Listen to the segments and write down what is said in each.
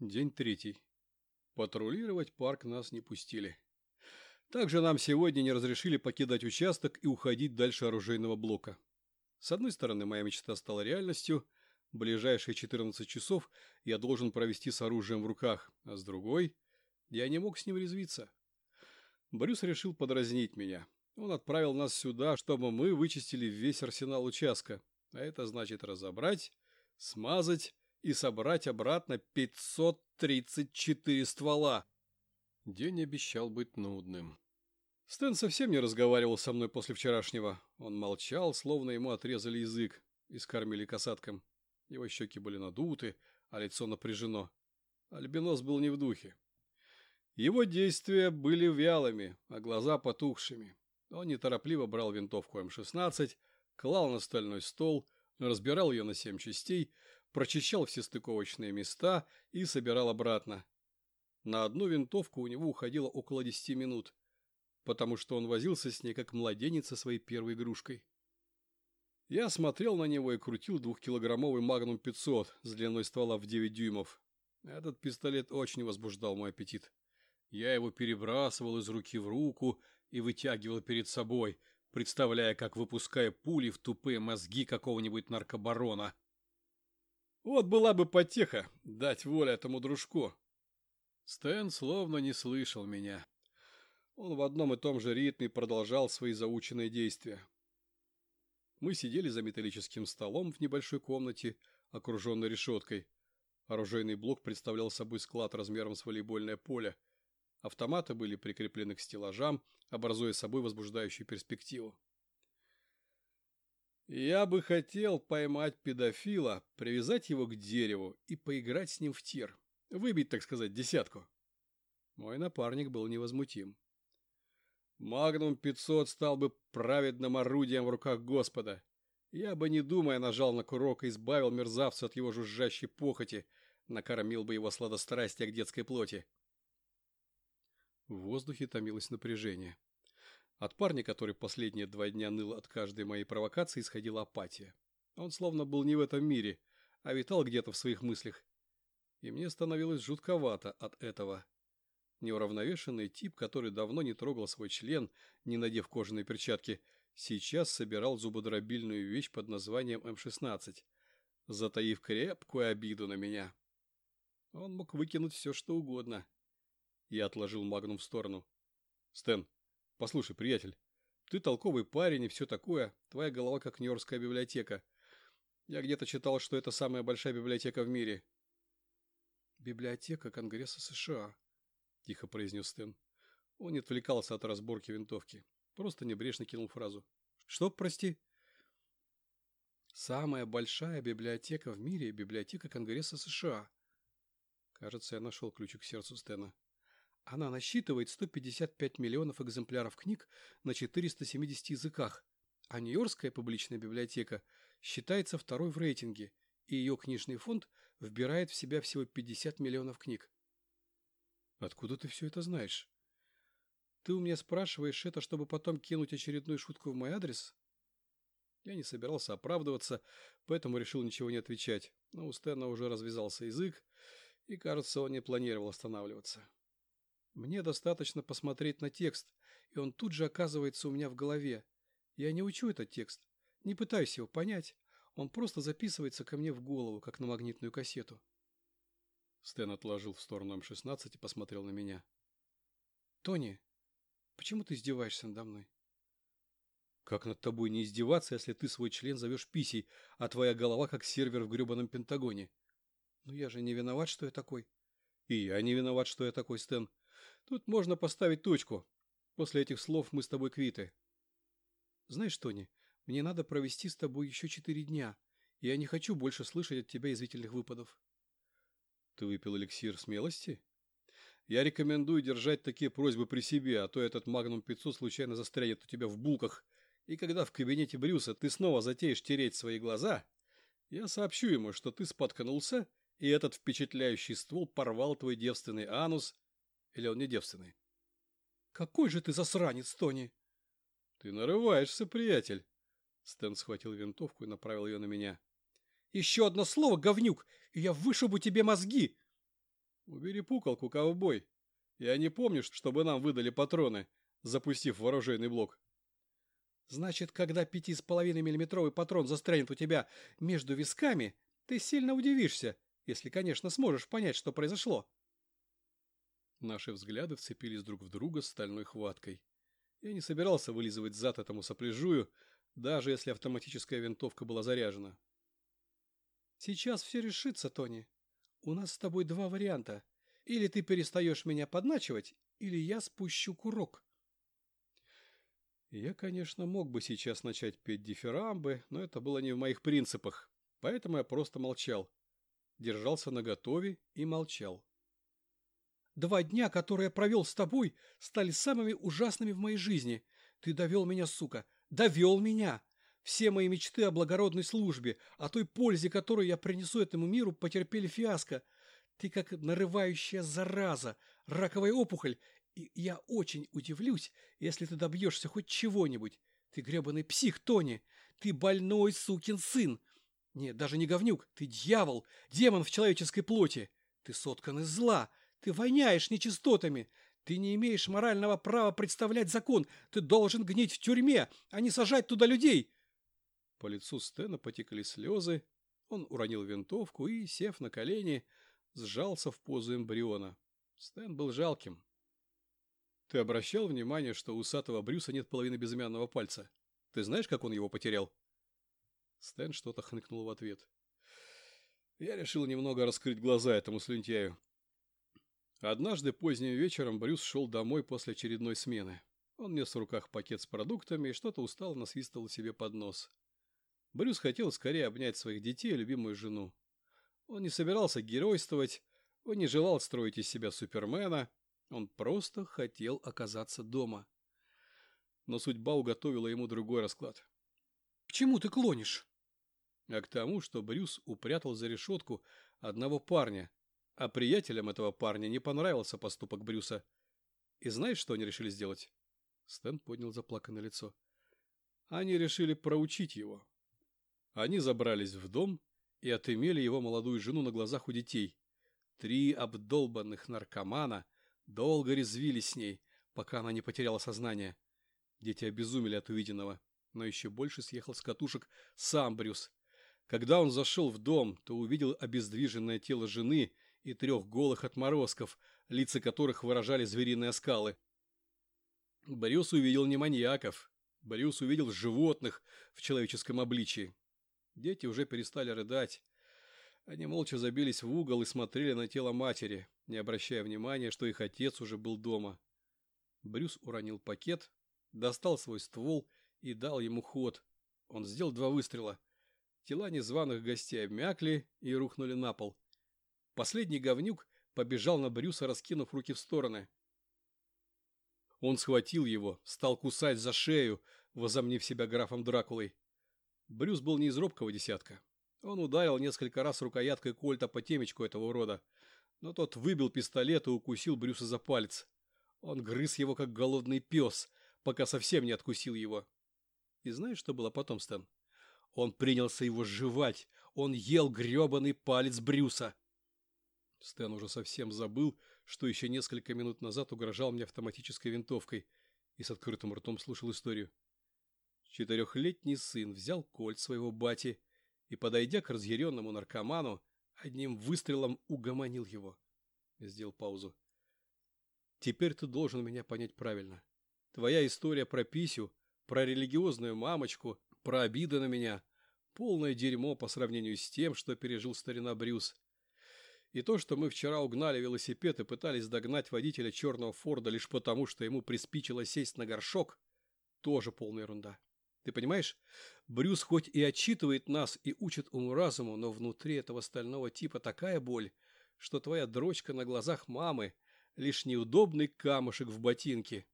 День третий. Патрулировать парк нас не пустили. Также нам сегодня не разрешили покидать участок и уходить дальше оружейного блока. С одной стороны, моя мечта стала реальностью. Ближайшие 14 часов я должен провести с оружием в руках, а с другой я не мог с ним резвиться. Брюс решил подразнить меня. Он отправил нас сюда, чтобы мы вычистили весь арсенал участка. А это значит разобрать, смазать и собрать обратно 534 ствола. День обещал быть нудным. Стэн совсем не разговаривал со мной после вчерашнего. Он молчал, словно ему отрезали язык и скормили касаткам. Его щеки были надуты, а лицо напряжено. Альбинос был не в духе. Его действия были вялыми, а глаза потухшими. Он неторопливо брал винтовку М-16, клал на стальной стол, разбирал ее на семь частей, прочищал все стыковочные места и собирал обратно. На одну винтовку у него уходило около десяти минут, потому что он возился с ней как младенец со своей первой игрушкой. Я смотрел на него и крутил двухкилограммовый Magnum 500 с длиной ствола в 9 дюймов. Этот пистолет очень возбуждал мой аппетит. Я его перебрасывал из руки в руку и вытягивал перед собой, представляя, как выпуская пули в тупые мозги какого-нибудь наркобарона. Вот была бы потеха дать волю этому дружку. Стэн словно не слышал меня. Он в одном и том же ритме продолжал свои заученные действия. Мы сидели за металлическим столом в небольшой комнате, окруженной решеткой. Оружейный блок представлял собой склад размером с волейбольное поле. Автоматы были прикреплены к стеллажам, образуя собой возбуждающую перспективу. Я бы хотел поймать педофила, привязать его к дереву и поиграть с ним в тир. Выбить, так сказать, десятку. Мой напарник был невозмутим. Магнум 500 стал бы праведным орудием в руках Господа. Я бы, не думая, нажал на курок и избавил мерзавца от его жужжащей похоти, накормил бы его сладострастия к детской плоти. В воздухе томилось напряжение. От парня, который последние два дня ныл от каждой моей провокации, исходила апатия. Он словно был не в этом мире, а витал где-то в своих мыслях. И мне становилось жутковато от этого. Неуравновешенный тип, который давно не трогал свой член, не надев кожаные перчатки, сейчас собирал зубодробильную вещь под названием М-16, затаив крепкую обиду на меня. Он мог выкинуть все, что угодно. Я отложил магнум в сторону. «Стэн, Послушай, приятель, ты толковый парень и все такое, твоя голова как Нью-Йоркская библиотека. Я где-то читал, что это самая большая библиотека в мире. Библиотека Конгресса США, тихо произнес Стэн. Он не отвлекался от разборки винтовки, просто небрежно кинул фразу. Что, прости? Самая большая библиотека в мире – библиотека Конгресса США. Кажется, я нашел ключик к сердцу Стэна. Она насчитывает 155 миллионов экземпляров книг на 470 языках, а Нью-Йоркская публичная библиотека считается второй в рейтинге, и ее книжный фонд вбирает в себя всего 50 миллионов книг. Откуда ты все это знаешь? Ты у меня спрашиваешь это, чтобы потом кинуть очередную шутку в мой адрес? Я не собирался оправдываться, поэтому решил ничего не отвечать, но у Стэна уже развязался язык, и, кажется, он не планировал останавливаться. Мне достаточно посмотреть на текст, и он тут же оказывается у меня в голове. Я не учу этот текст, не пытаюсь его понять. Он просто записывается ко мне в голову, как на магнитную кассету. Стэн отложил в сторону М-16 и посмотрел на меня. «Тони, почему ты издеваешься надо мной?» «Как над тобой не издеваться, если ты свой член зовешь писей, а твоя голова как сервер в гребаном Пентагоне?» «Ну я же не виноват, что я такой». «И я не виноват, что я такой, Стэн. Тут можно поставить точку. После этих слов мы с тобой квиты. Знаешь, Тони, мне надо провести с тобой еще четыре дня, и я не хочу больше слышать от тебя извительных выпадов. Ты выпил эликсир смелости? Я рекомендую держать такие просьбы при себе, а то этот Магнум 500 случайно застрянет у тебя в булках, и когда в кабинете Брюса ты снова затеешь тереть свои глаза, я сообщу ему, что ты споткнулся, и этот впечатляющий ствол порвал твой девственный анус или он не девственный? Какой же ты засранец, Тони! Ты нарываешься, приятель. Стэн схватил винтовку и направил ее на меня. Еще одно слово, говнюк, и я вышибу тебе мозги! Убери пукалку, ковбой. Я не помню, чтобы нам выдали патроны, запустив вооруженный блок. Значит, когда пяти с половиной миллиметровый патрон застрянет у тебя между висками, ты сильно удивишься, если, конечно, сможешь понять, что произошло. Наши взгляды вцепились друг в друга стальной хваткой. Я не собирался вылизывать зад этому сопляжую, даже если автоматическая винтовка была заряжена. Сейчас все решится, Тони. У нас с тобой два варианта. Или ты перестаешь меня подначивать, или я спущу курок. Я, конечно, мог бы сейчас начать петь дифирамбы, но это было не в моих принципах, поэтому я просто молчал. Держался наготове и молчал. Два дня, которые я провел с тобой, стали самыми ужасными в моей жизни. Ты довел меня, сука, довел меня. Все мои мечты о благородной службе, о той пользе, которую я принесу этому миру, потерпели фиаско. Ты как нарывающая зараза, раковая опухоль, и я очень удивлюсь, если ты добьешься хоть чего-нибудь. Ты гребаный псих, Тони. Ты больной сукин сын. Нет, даже не говнюк. Ты дьявол, демон в человеческой плоти. Ты соткан из зла. Ты воняешь нечистотами. Ты не имеешь морального права представлять закон. Ты должен гнить в тюрьме, а не сажать туда людей. По лицу Стена потекли слезы. Он уронил винтовку и, сев на колени, сжался в позу эмбриона. Стэн был жалким. Ты обращал внимание, что у усатого Брюса нет половины безымянного пальца? Ты знаешь, как он его потерял? Стэн что-то хныкнул в ответ. Я решил немного раскрыть глаза этому слюнтяю. Однажды поздним вечером Брюс шел домой после очередной смены. Он нес в руках пакет с продуктами и что-то устало насвистывал себе под нос. Брюс хотел скорее обнять своих детей и любимую жену. Он не собирался геройствовать, он не желал строить из себя супермена, он просто хотел оказаться дома. Но судьба уготовила ему другой расклад. «К чему ты клонишь?» А к тому, что Брюс упрятал за решетку одного парня, а приятелям этого парня не понравился поступок Брюса. И знаешь, что они решили сделать? Стэн поднял заплаканное лицо. Они решили проучить его. Они забрались в дом и отымели его молодую жену на глазах у детей. Три обдолбанных наркомана долго резвились с ней, пока она не потеряла сознание. Дети обезумели от увиденного, но еще больше съехал с катушек сам Брюс. Когда он зашел в дом, то увидел обездвиженное тело жены и трех голых отморозков, лица которых выражали звериные скалы. Брюс увидел не маньяков. Брюс увидел животных в человеческом обличии. Дети уже перестали рыдать. Они молча забились в угол и смотрели на тело матери, не обращая внимания, что их отец уже был дома. Брюс уронил пакет, достал свой ствол и дал ему ход. Он сделал два выстрела. Тела незваных гостей обмякли и рухнули на пол. Последний говнюк побежал на Брюса, раскинув руки в стороны. Он схватил его, стал кусать за шею, возомнив себя графом Дракулой. Брюс был не из робкого десятка. Он ударил несколько раз рукояткой кольта по темечку этого урода, но тот выбил пистолет и укусил Брюса за палец. Он грыз его, как голодный пес, пока совсем не откусил его. И знаешь, что было потом, Стэн? Он принялся его жевать. Он ел гребаный палец Брюса. Стэн уже совсем забыл, что еще несколько минут назад угрожал мне автоматической винтовкой и с открытым ртом слушал историю. Четырехлетний сын взял кольт своего бати и, подойдя к разъяренному наркоману, одним выстрелом угомонил его. Сделал паузу. Теперь ты должен меня понять правильно. Твоя история про Писю, про религиозную мамочку, про обиды на меня – полное дерьмо по сравнению с тем, что пережил старина Брюс. И то, что мы вчера угнали велосипед и пытались догнать водителя черного Форда лишь потому, что ему приспичило сесть на горшок, тоже полная ерунда. Ты понимаешь? Брюс хоть и отчитывает нас и учит уму-разуму, но внутри этого стального типа такая боль, что твоя дрочка на глазах мамы – лишь неудобный камушек в ботинке.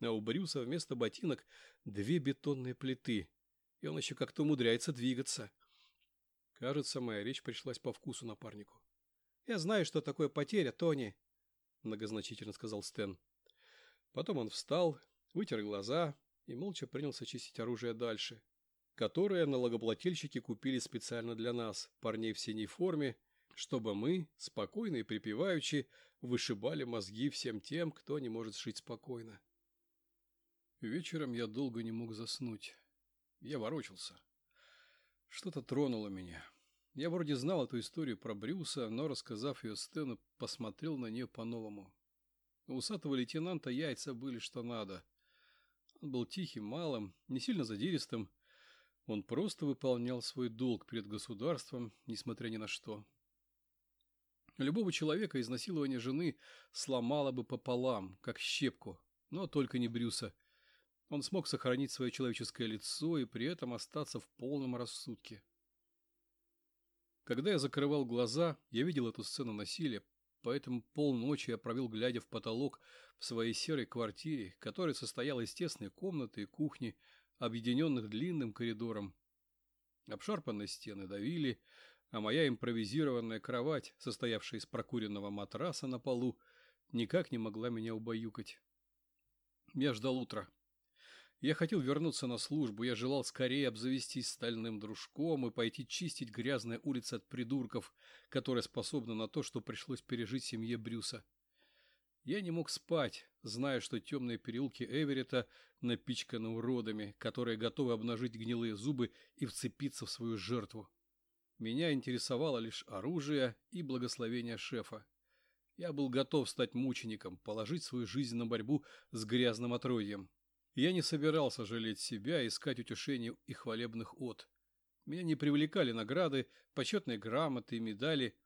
А у Брюса вместо ботинок две бетонные плиты, и он еще как-то умудряется двигаться. Кажется, моя речь пришлась по вкусу напарнику. «Я знаю, что такое потеря, Тони», – многозначительно сказал Стэн. Потом он встал, вытер глаза и молча принялся чистить оружие дальше, которое налогоплательщики купили специально для нас, парней в синей форме, чтобы мы, спокойно и припеваючи, вышибали мозги всем тем, кто не может жить спокойно. Вечером я долго не мог заснуть. Я ворочался. Что-то тронуло меня. Я вроде знал эту историю про Брюса, но, рассказав ее Стэну, посмотрел на нее по-новому. У усатого лейтенанта яйца были что надо. Он был тихим, малым, не сильно задиристым. Он просто выполнял свой долг перед государством, несмотря ни на что. Любого человека изнасилование жены сломало бы пополам, как щепку, но только не Брюса. Он смог сохранить свое человеческое лицо и при этом остаться в полном рассудке. Когда я закрывал глаза, я видел эту сцену насилия, поэтому полночи я провел, глядя в потолок в своей серой квартире, которая состояла из тесной комнаты и кухни, объединенных длинным коридором. Обшарпанные стены давили, а моя импровизированная кровать, состоявшая из прокуренного матраса на полу, никак не могла меня убаюкать. Я ждал утра. Я хотел вернуться на службу, я желал скорее обзавестись стальным дружком и пойти чистить грязные улицы от придурков, которые способны на то, что пришлось пережить семье Брюса. Я не мог спать, зная, что темные переулки Эверета напичканы уродами, которые готовы обнажить гнилые зубы и вцепиться в свою жертву. Меня интересовало лишь оружие и благословение шефа. Я был готов стать мучеником, положить свою жизнь на борьбу с грязным отродьем. Я не собирался жалеть себя, искать утешения и хвалебных от. Меня не привлекали награды, почетные грамоты и медали.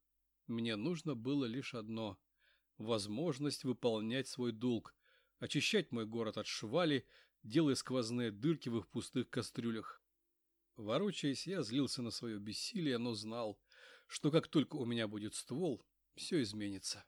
Мне нужно было лишь одно – возможность выполнять свой долг, очищать мой город от швали, делая сквозные дырки в их пустых кастрюлях. Ворочаясь, я злился на свое бессилие, но знал, что как только у меня будет ствол, все изменится.